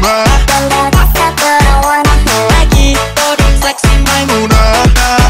Maimunah Kalau rasa perawan lagi. Orang seksi Maimunah